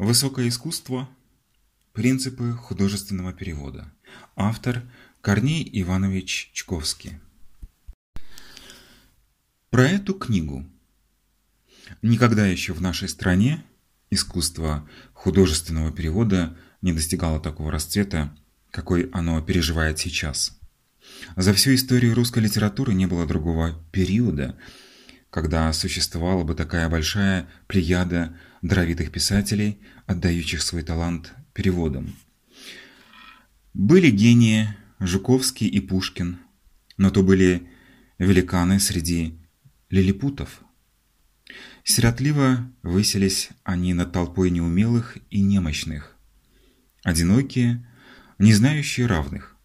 Высокое искусство. Принципы художественного перевода. Автор Корней Иванович Чковский. Про эту книгу. Никогда еще в нашей стране искусство художественного перевода не достигало такого расцвета, какой оно переживает сейчас. За всю историю русской литературы не было другого периода, когда существовала бы такая большая плеяда даровитых писателей, отдающих свой талант переводам. Были гении Жуковский и Пушкин, но то были великаны среди лилипутов. Сиротливо выселись они над толпой неумелых и немощных, одинокие, не знающие равных.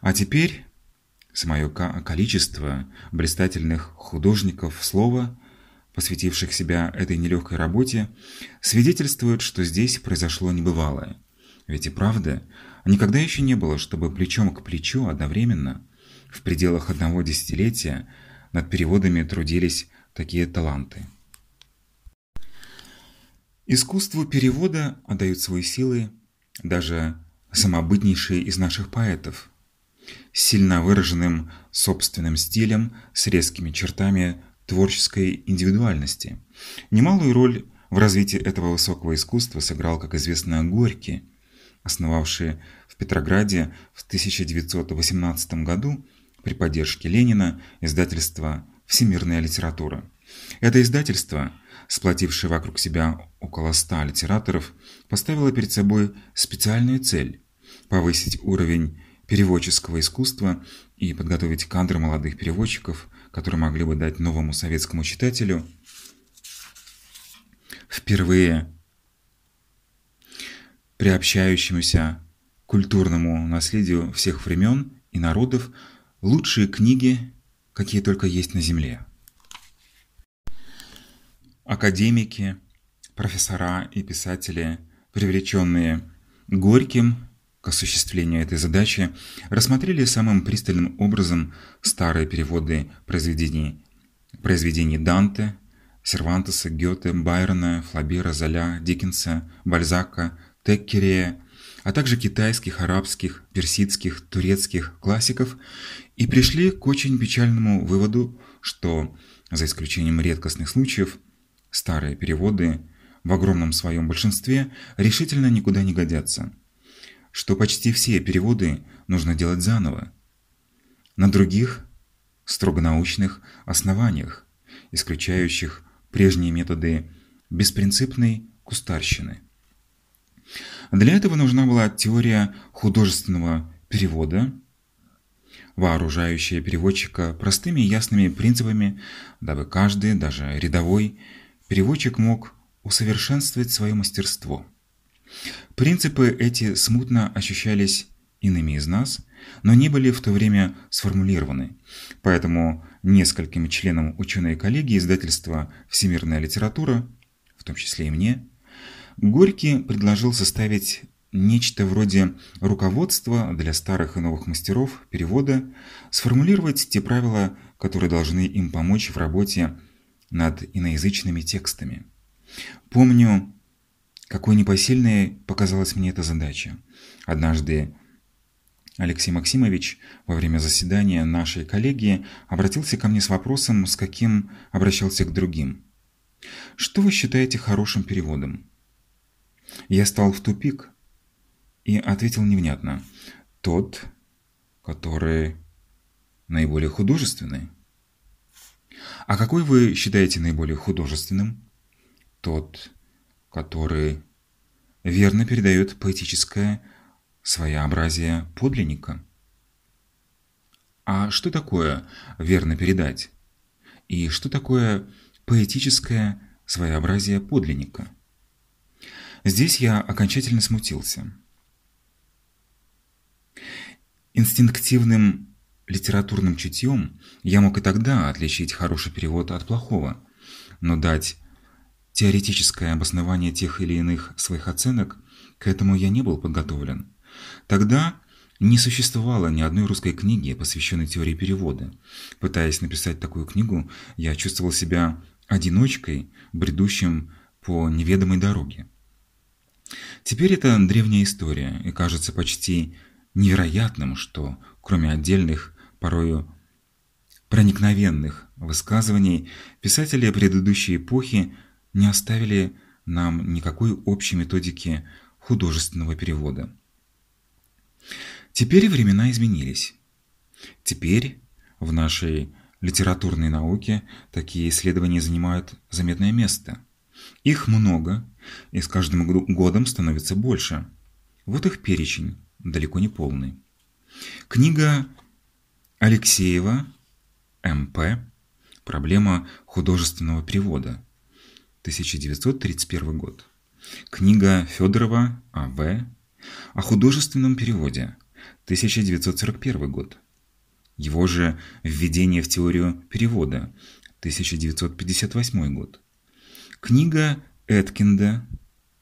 А теперь Самое количество блистательных художников слова, посвятивших себя этой нелегкой работе, свидетельствует, что здесь произошло небывалое. Ведь и правда, никогда еще не было, чтобы плечом к плечу одновременно, в пределах одного десятилетия, над переводами трудились такие таланты. Искусству перевода отдают свои силы даже самобытнейшие из наших поэтов – с сильно выраженным собственным стилем, с резкими чертами творческой индивидуальности. Немалую роль в развитии этого высокого искусства сыграл, как известно, Горький, основавший в Петрограде в 1918 году при поддержке Ленина издательство «Всемирная литература». Это издательство, сплотившее вокруг себя около ста литераторов, поставило перед собой специальную цель – повысить уровень переводческого искусства и подготовить кадры молодых переводчиков, которые могли бы дать новому советскому читателю впервые приобщающемуся культурному наследию всех времен и народов лучшие книги, какие только есть на Земле. Академики, профессора и писатели, привлеченные Горьким к осуществлению этой задачи рассмотрели самым пристальным образом старые переводы произведений, произведений Данте, Сервантеса, Гёте, Байрона, Флабера, Золя, Диккенса, Бальзака, Теккерея, а также китайских, арабских, персидских, турецких классиков и пришли к очень печальному выводу, что, за исключением редкостных случаев, старые переводы в огромном своем большинстве решительно никуда не годятся – что почти все переводы нужно делать заново. На других, строго научных основаниях, исключающих прежние методы беспринципной кустарщины. Для этого нужна была теория художественного перевода, вооружающая переводчика простыми и ясными принципами, дабы каждый, даже рядовой, переводчик мог усовершенствовать свое мастерство. Принципы эти смутно ощущались иными из нас, но не были в то время сформулированы. Поэтому нескольким членам ученой коллегии издательства «Всемирная литература», в том числе и мне, Горький предложил составить нечто вроде руководства для старых и новых мастеров перевода, сформулировать те правила, которые должны им помочь в работе над иноязычными текстами. Помню, какой непосильной показалась мне эта задача. Однажды Алексей Максимович во время заседания нашей коллегии обратился ко мне с вопросом, с каким обращался к другим. «Что вы считаете хорошим переводом?» Я стал в тупик и ответил невнятно. «Тот, который наиболее художественный». «А какой вы считаете наиболее художественным?» «Тот, который верно передает поэтическое своеобразие подлинника. А что такое верно передать? И что такое поэтическое своеобразие подлинника? Здесь я окончательно смутился. Инстинктивным литературным чутьем я мог и тогда отличить хороший перевод от плохого, но дать теоретическое обоснование тех или иных своих оценок, к этому я не был подготовлен. Тогда не существовало ни одной русской книги, посвященной теории перевода. Пытаясь написать такую книгу, я чувствовал себя одиночкой, бредущим по неведомой дороге. Теперь это древняя история, и кажется почти невероятным, что кроме отдельных, порою проникновенных высказываний, писатели предыдущей эпохи не оставили нам никакой общей методики художественного перевода. Теперь времена изменились. Теперь в нашей литературной науке такие исследования занимают заметное место. Их много, и с каждым годом становится больше. Вот их перечень, далеко не полный. Книга Алексеева М.П. Проблема художественного перевода. 1931 год. Книга Федорова А.В. О художественном переводе. 1941 год. Его же «Введение в теорию перевода» 1958 год. Книга Эткинда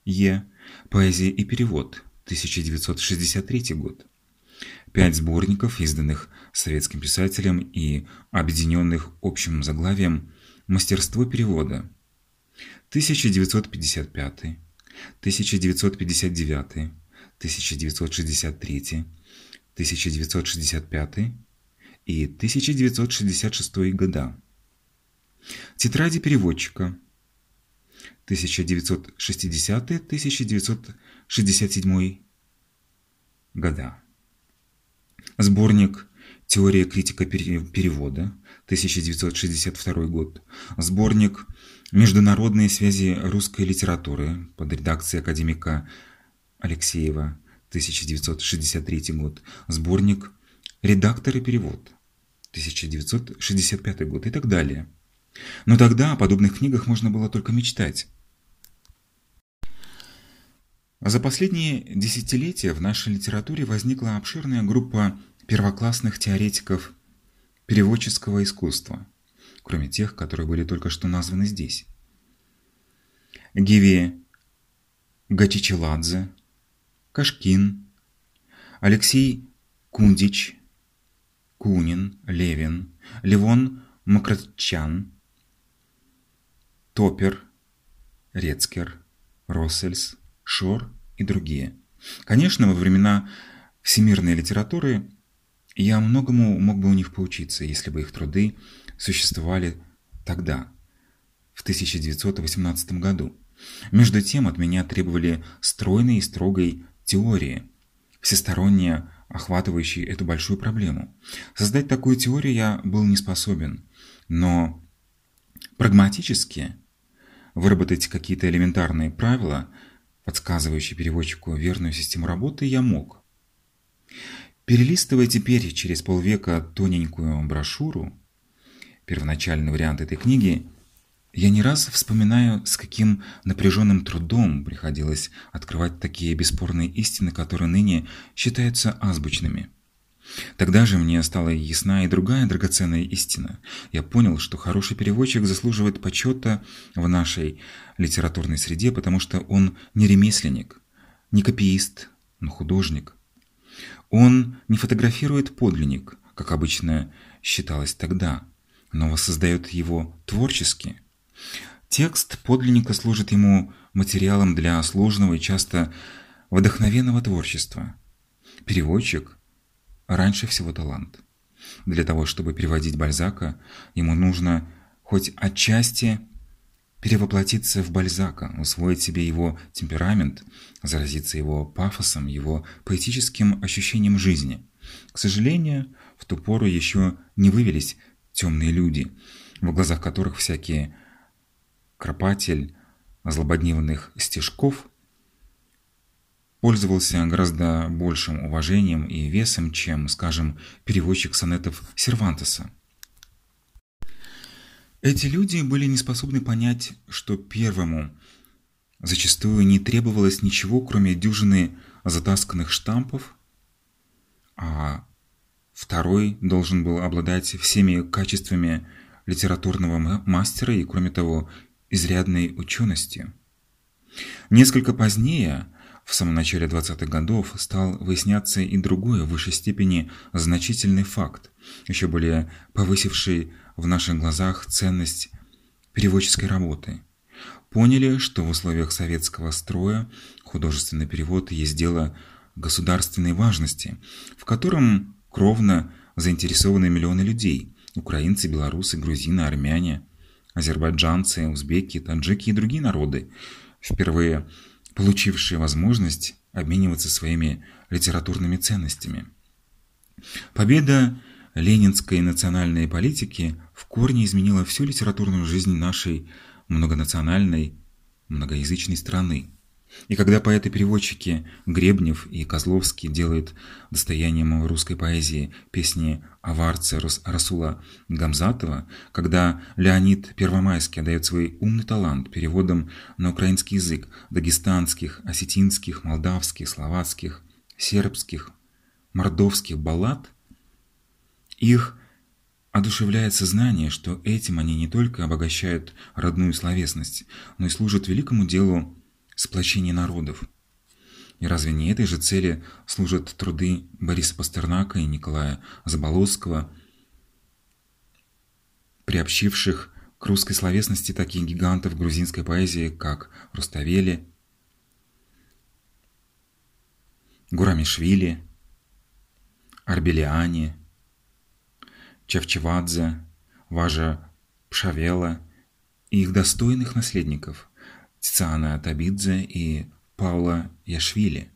Е. «Поэзия и перевод» 1963 год. Пять сборников, изданных советским писателем и объединенных общим заглавием «Мастерство перевода» 1955, 1959, 1963, 1965 и 1966 года. Тетради переводчика 1960-1967 года. Сборник «Теория критика перевода» 1962 год. Сборник «Международные связи русской литературы» под редакцией академика Алексеева 1963 год. Сборник «Редактор и перевод» 1965 год и так далее. Но тогда о подобных книгах можно было только мечтать. За последние десятилетия в нашей литературе возникла обширная группа первоклассных теоретиков переводческого искусства, кроме тех, которые были только что названы здесь. Гиви Гачичеладзе, Кашкин, Алексей Кундич, Кунин, Левин, Левон Макротчан, Топер, Рецкер, Россельс, Шор и другие. Конечно, во времена всемирной литературы я многому мог бы у них поучиться, если бы их труды существовали тогда, в 1918 году. Между тем от меня требовали стройной и строгой теории, всесторонне охватывающей эту большую проблему. Создать такую теорию я был не способен, но прагматически выработать какие-то элементарные правила – подсказывающий переводчику верную систему работы, я мог. Перелистывая теперь через полвека тоненькую брошюру, первоначальный вариант этой книги, я не раз вспоминаю, с каким напряженным трудом приходилось открывать такие бесспорные истины, которые ныне считаются азбучными. Тогда же мне стала ясна и другая драгоценная истина. Я понял, что хороший переводчик заслуживает почета в нашей литературной среде, потому что он не ремесленник, не копиист, но художник. Он не фотографирует подлинник, как обычно считалось тогда, но воссоздает его творчески. Текст подлинника служит ему материалом для сложного и часто вдохновенного творчества. Переводчик – раньше всего талант. Для того, чтобы переводить Бальзака, ему нужно хоть отчасти перевоплотиться в Бальзака, усвоить себе его темперамент, заразиться его пафосом, его поэтическим ощущением жизни. К сожалению, в ту пору еще не вывелись темные люди, в глазах которых всякий кропатель злободневных стежков пользовался гораздо большим уважением и весом, чем, скажем, переводчик сонетов Сервантеса. Эти люди были не способны понять, что первому зачастую не требовалось ничего, кроме дюжины затасканных штампов, а второй должен был обладать всеми качествами литературного мастера и, кроме того, изрядной ученостью. Несколько позднее – в самом начале 20-х годов стал выясняться и другой, в высшей степени значительный факт, еще более повысивший в наших глазах ценность переводческой работы. поняли, что в условиях советского строя художественный перевод есть дело государственной важности, в котором кровно заинтересованы миллионы людей – украинцы, белорусы, грузины, армяне, азербайджанцы, узбеки, таджики и другие народы, впервые получившие возможность обмениваться своими литературными ценностями. Победа ленинской национальной политики в корне изменила всю литературную жизнь нашей многонациональной, многоязычной страны. И когда поэты-переводчики Гребнев и Козловский делают достоянием русской поэзии песни аварца Расула Гамзатова, когда Леонид Первомайский дает свой умный талант переводом на украинский язык дагестанских, осетинских, молдавских, словацких, сербских, мордовских баллад, их одушевляет сознание, что этим они не только обогащают родную словесность, но и служат великому делу сплочения народов. И разве не этой же цели служат труды Бориса Пастернака и Николая Заболоцкого, приобщивших к русской словесности таких гигантов грузинской поэзии, как Руставели, Гурамишвили, Арбелиани, Чавчевадзе, Важа Пшавела и их достойных наследников Тициана Табидзе и Паула Яшвили.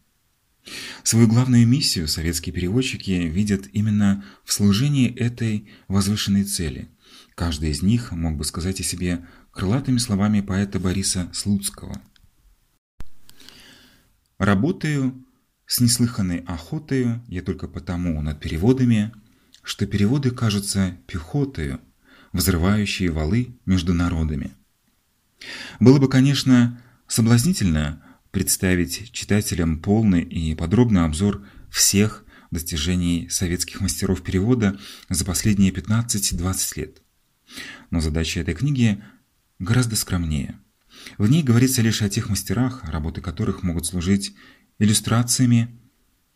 Свою главную миссию советские переводчики видят именно в служении этой возвышенной цели. Каждый из них мог бы сказать о себе крылатыми словами поэта Бориса Слуцкого. «Работаю с неслыханной охотою я только потому над переводами, что переводы кажутся пехотою, взрывающие валы между народами. Было бы, конечно, соблазнительно представить читателям полный и подробный обзор всех достижений советских мастеров перевода за последние 15-20 лет. Но задача этой книги гораздо скромнее. В ней говорится лишь о тех мастерах, работы которых могут служить иллюстрациями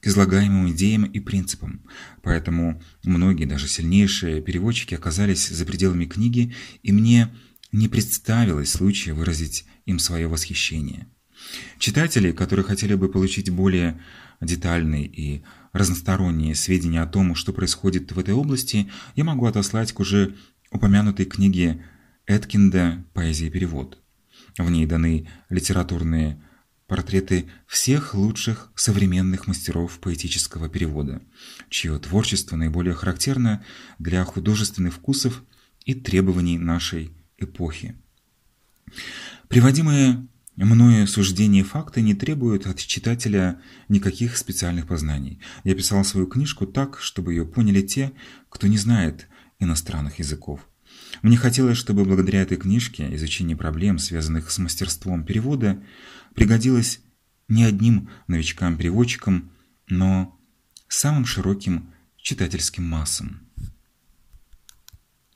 к излагаемым идеям и принципам. Поэтому многие, даже сильнейшие переводчики оказались за пределами книги, и мне не представилось случая выразить им свое восхищение. Читатели, которые хотели бы получить более детальные и разносторонние сведения о том, что происходит в этой области, я могу отослать к уже упомянутой книге Эткинда «Поэзия и перевод». В ней даны литературные портреты всех лучших современных мастеров поэтического перевода, чье творчество наиболее характерно для художественных вкусов и требований нашей эпохи. Приводимые мною суждения и факты не требуют от читателя никаких специальных познаний. Я писал свою книжку так, чтобы ее поняли те, кто не знает иностранных языков. Мне хотелось, чтобы благодаря этой книжке изучение проблем, связанных с мастерством перевода, пригодилось не одним новичкам-переводчикам, но самым широким читательским массам.